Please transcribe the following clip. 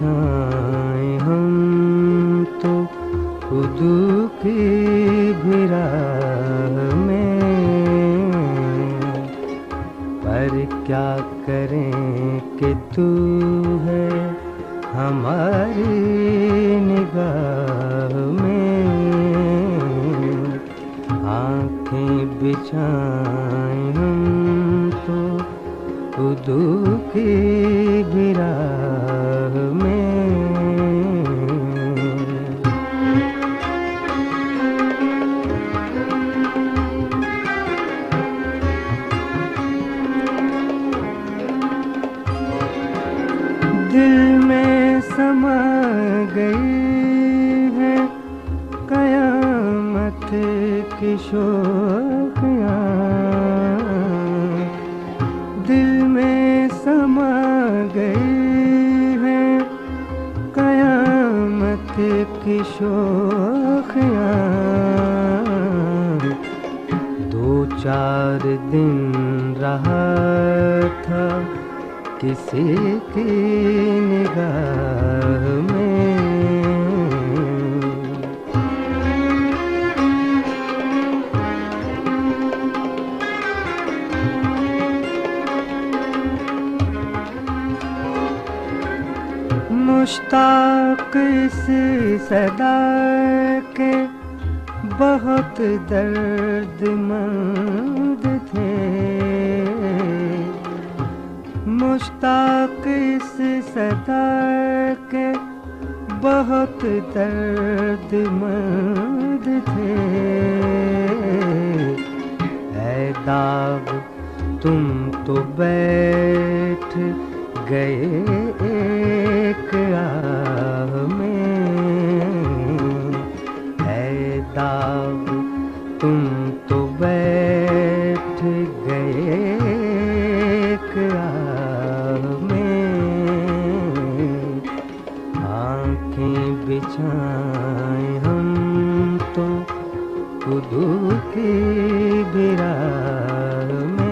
بچھائیں ہم تو خود کی بھی میں۔ پر کیا کریں کہ تو ہے ہماری نگاہ میں۔ آنکھیں بچھائیں ہم تو خود کی بھی راہ میں۔ دل میں سما گئی ہے قیامت کی شوقیاں۔ دل میں سما گئی کی شوخیاں۔ دو چار دن رہا تھا کسی کی نگاہ میں۔ مشتاق اس صدا کے بہت درد مند تھے۔ مشتاق اس صدا کے بہت درد مند تھے۔ اے داغ، تم تو بیٹھ گئے۔ کتاب تم تو بیٹھ گئے میں۔ آنکھیں بچھائیں ہم تو خدو کی برا میں۔